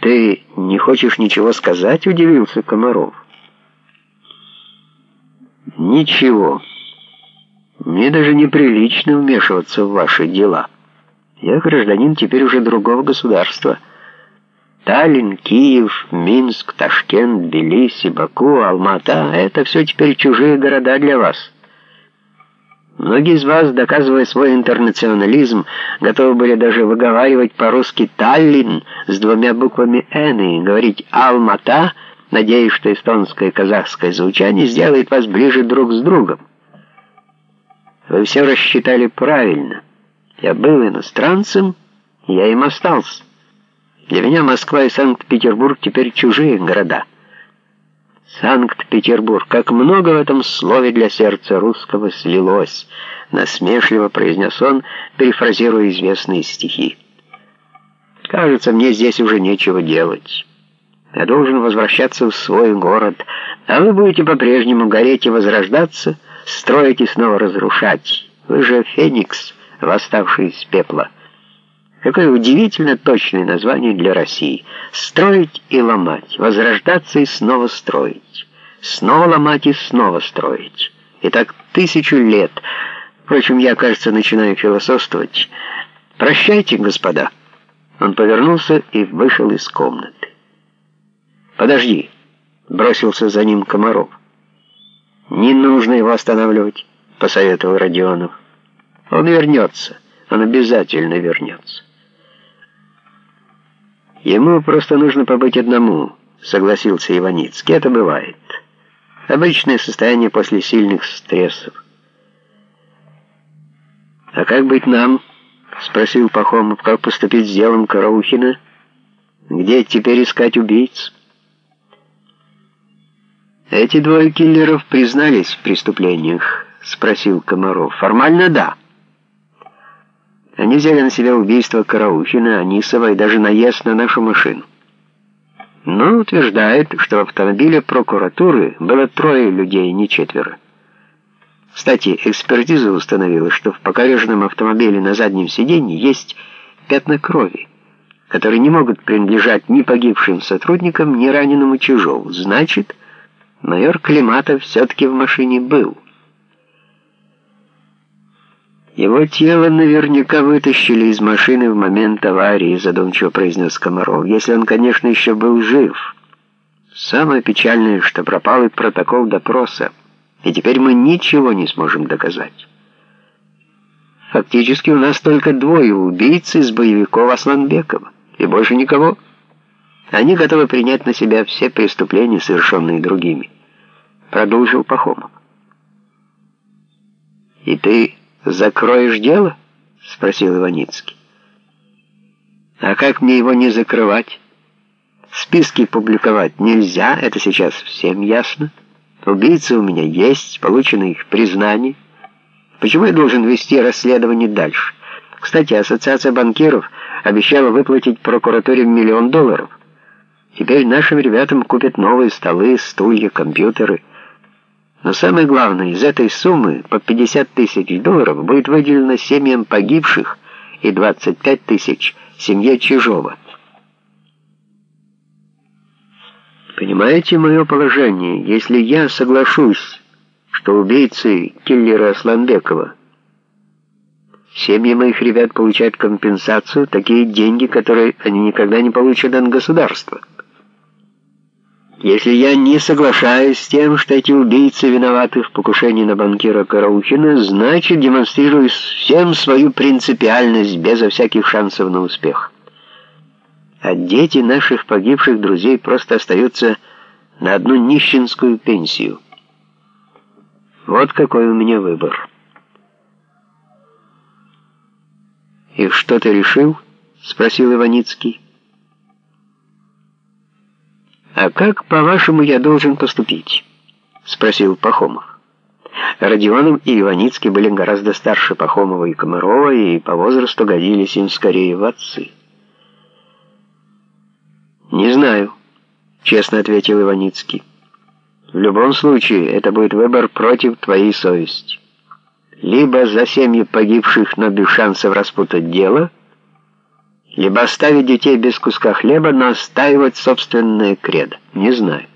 «Ты не хочешь ничего сказать?» — удивился Комаров. «Ничего. Мне даже неприлично вмешиваться в ваши дела. Я гражданин теперь уже другого государства. Таллин, Киев, Минск, Ташкент, Тбилиси, Баку, Алмата — это все теперь чужие города для вас». Многие из вас, доказывая свой интернационализм, готовы были даже выговаривать по-русски «Таллин» с двумя буквами «Н» и говорить «Алмата», надеясь, что эстонское и казахское звучание сделает вас ближе друг с другом. Вы все рассчитали правильно. Я был иностранцем, я им остался. Для меня Москва и Санкт-Петербург теперь чужие города. Санкт-Петербург, как много в этом слове для сердца русского слилось, насмешливо произнес он, перефразируя известные стихи. Кажется, мне здесь уже нечего делать. Я должен возвращаться в свой город, а вы будете по-прежнему гореть и возрождаться, строить и снова разрушать. Вы же феникс, восставший из пепла. Какое удивительно точное название для России. Строить и ломать, возрождаться и снова строить. Снова ломать и снова строить. И так тысячу лет. Впрочем, я, кажется, начинаю философствовать. Прощайте, господа. Он повернулся и вышел из комнаты. «Подожди!» — бросился за ним Комаров. «Не нужно его останавливать», — посоветовал Родионов. «Он вернется, он обязательно вернется». «Ему просто нужно побыть одному», — согласился Иваницкий. «Это бывает. Обычное состояние после сильных стрессов». «А как быть нам?» — спросил Пахомов. «Как поступить с делом Караухина? Где теперь искать убийц?» «Эти двое киллеров признались в преступлениях?» — спросил Комаров. «Формально да». Они взяли на себя убийство Караухина, Анисова и даже наезд на нашу машину. Но утверждает, что в автомобиле прокуратуры было трое людей, не четверо. Кстати, экспертиза установила, что в покореженном автомобиле на заднем сиденье есть пятна крови, которые не могут принадлежать ни погибшим сотрудникам, ни раненому Чижову. Значит, майор Климатов все-таки в машине был. Его тело наверняка вытащили из машины в момент аварии, задумчиво произнес Комаров, если он, конечно, еще был жив. Самое печальное, что пропал и протокол допроса, и теперь мы ничего не сможем доказать. Фактически у нас только двое убийц из боевиков Асланбекова, и больше никого. Они готовы принять на себя все преступления, совершенные другими. Продолжил Пахомов. И ты «Закроешь дело?» — спросил Иваницкий. «А как мне его не закрывать? Списки публиковать нельзя, это сейчас всем ясно. Убийцы у меня есть, получено их признание. Почему я должен вести расследование дальше? Кстати, Ассоциация банкиров обещала выплатить прокуратуре миллион долларов. Теперь нашим ребятам купят новые столы, стулья, компьютеры». Но самое главное, из этой суммы по 50 тысяч долларов будет выделено семьям погибших и 25 тысяч семье Чижова. Понимаете мое положение? Если я соглашусь, что убийцы киллера Асланбекова, семьи моих ребят получают компенсацию, такие деньги, которые они никогда не получат от государства. Если я не соглашаюсь с тем, что эти убийцы виноваты в покушении на банкира Караухина, значит, демонстрирую всем свою принципиальность безо всяких шансов на успех. А дети наших погибших друзей просто остаются на одну нищенскую пенсию. Вот какой у меня выбор. «И что ты решил?» — спросил Иваницкий. «А как, по-вашему, я должен поступить?» — спросил Пахомов. Родионов и Иваницкий были гораздо старше Пахомова и Комарова, и по возрасту годились им скорее в отцы. «Не знаю», — честно ответил Иваницкий. «В любом случае, это будет выбор против твоей совести. Либо за семьи погибших, но без шансов распутать дело, Либо оставить детей без куска хлеба, но остаивать собственное кредо. Не знаю.